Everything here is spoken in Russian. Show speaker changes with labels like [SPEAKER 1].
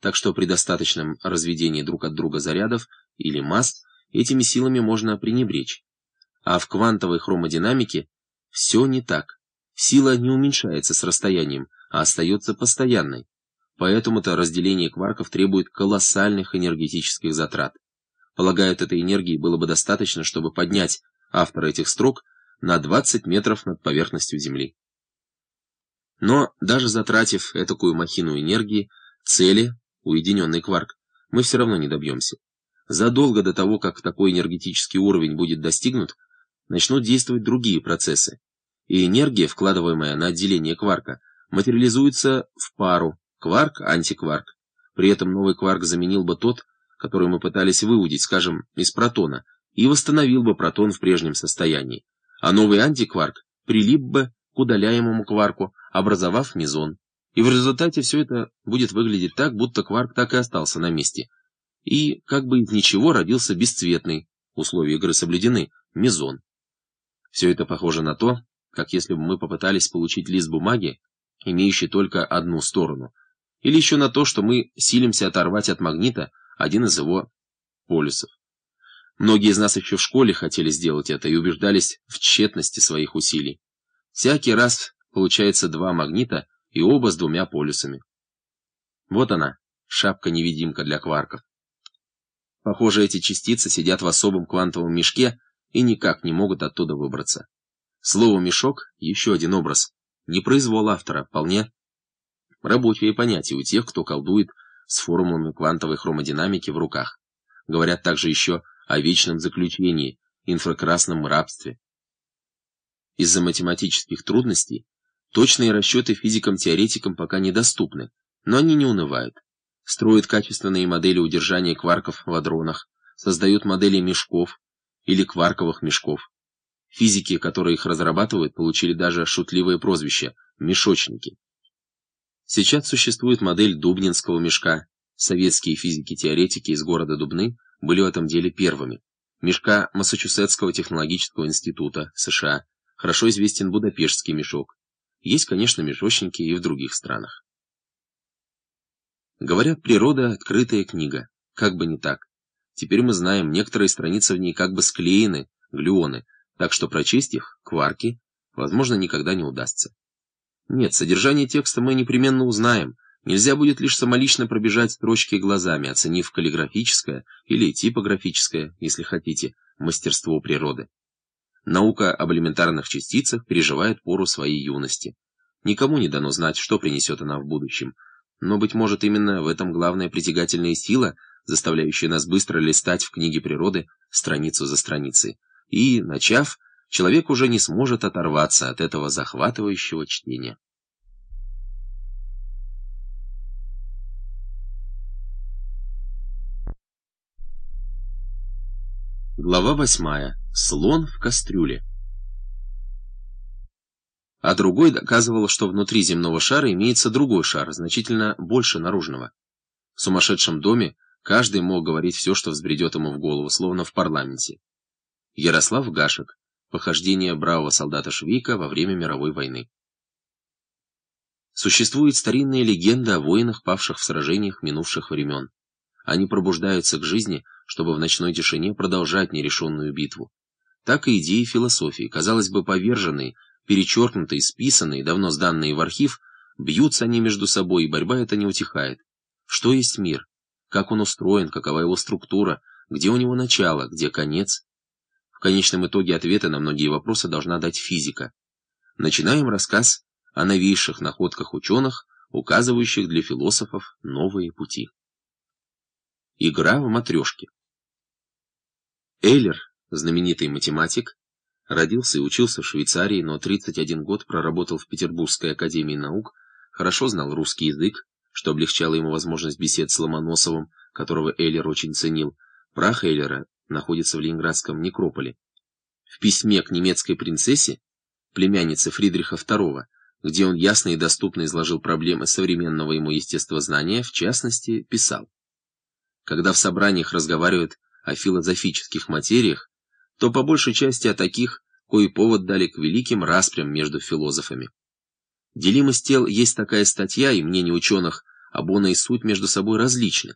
[SPEAKER 1] так что при достаточном разведении друг от друга зарядов или масс этими силами можно пренебречь. А в квантовой хромодинамике все не так. Сила не уменьшается с расстоянием, а остается постоянной. Поэтому-то разделение кварков требует колоссальных энергетических затрат. Полагаю, этой энергии было бы достаточно, чтобы поднять автора этих строк на 20 метров над поверхностью Земли. Но даже затратив этакую махину энергии, цели, уединенный кварк, мы все равно не добьемся. Задолго до того, как такой энергетический уровень будет достигнут, начнут действовать другие процессы, и энергия, вкладываемая на отделение кварка, материализуется в пару кварк-антикварк. При этом новый кварк заменил бы тот, который мы пытались выудить, скажем, из протона, и восстановил бы протон в прежнем состоянии, а новый антикварк прилип бы к удаляемому кварку, образовав мезон. И в результате все это будет выглядеть так, будто кварк так и остался на месте. И как бы из ничего родился бесцветный, условия игры соблюдены, мезон. Все это похоже на то, как если бы мы попытались получить лист бумаги, имеющий только одну сторону, или еще на то, что мы силимся оторвать от магнита один из его полюсов. Многие из нас еще в школе хотели сделать это и убеждались в тщетности своих усилий. Всякий раз получается два магнита и оба с двумя полюсами. Вот она, шапка-невидимка для кварков. Похоже, эти частицы сидят в особом квантовом мешке и никак не могут оттуда выбраться. Слово «мешок» — еще один образ. Не произвол автора, вполне рабочее понятие у тех, кто колдует с формулами квантовой хромодинамики в руках. Говорят также еще о вечном заключении, инфракрасном рабстве. Из-за математических трудностей точные расчеты физикам-теоретикам пока недоступны, но они не унывают. Строят качественные модели удержания кварков в адронах, создают модели мешков или кварковых мешков. Физики, которые их разрабатывают, получили даже шутливое прозвище – мешочники. Сейчас существует модель Дубнинского мешка. Советские физики-теоретики из города Дубны – были в этом деле первыми. Мешка Массачусетского технологического института, США, хорошо известен Будапештский мешок. Есть, конечно, мешочники и в других странах. Говорят, природа — открытая книга. Как бы не так. Теперь мы знаем, некоторые страницы в ней как бы склеены, глюоны, так что прочесть их, кварки, возможно, никогда не удастся. Нет, содержание текста мы непременно узнаем, Нельзя будет лишь самолично пробежать строчки глазами, оценив каллиграфическое или типографическое, если хотите, мастерство природы. Наука об элементарных частицах переживает пору своей юности. Никому не дано знать, что принесет она в будущем. Но, быть может, именно в этом главная притягательная сила, заставляющая нас быстро листать в книге природы страницу за страницей. И, начав, человек уже не сможет оторваться от этого захватывающего чтения. Глава восьмая. Слон в кастрюле. А другой доказывал, что внутри земного шара имеется другой шар, значительно больше наружного. В сумасшедшем доме каждый мог говорить все, что взбредет ему в голову, словно в парламенте. Ярослав Гашек. Похождение бравого солдата Швейка во время мировой войны. Существует старинная легенда о воинах, павших в сражениях минувших времен. Они пробуждаются к жизни, чтобы в ночной тишине продолжать нерешенную битву. Так и идеи философии, казалось бы, поверженные, перечеркнутые, списанные, давно сданные в архив, бьются они между собой, и борьба эта не утихает. Что есть мир? Как он устроен, какова его структура, где у него начало, где конец? В конечном итоге ответы на многие вопросы должна дать физика. Начинаем рассказ о новейших находках ученых, указывающих для философов новые пути. Игра в матрешки. Эйлер, знаменитый математик, родился и учился в Швейцарии, но 31 год проработал в Петербургской академии наук, хорошо знал русский язык, что облегчало ему возможность бесед с Ломоносовым, которого Эйлер очень ценил. Прах Эйлера находится в Ленинградском некрополе. В письме к немецкой принцессе, племяннице Фридриха II, где он ясно и доступно изложил проблемы современного ему естествознания, в частности, писал когда в собраниях разговаривают о философических материях, то по большей части о таких, кои повод дали к великим распрям между философами. Делимость тел есть такая статья, и мнение ученых обона и суть между собой различны.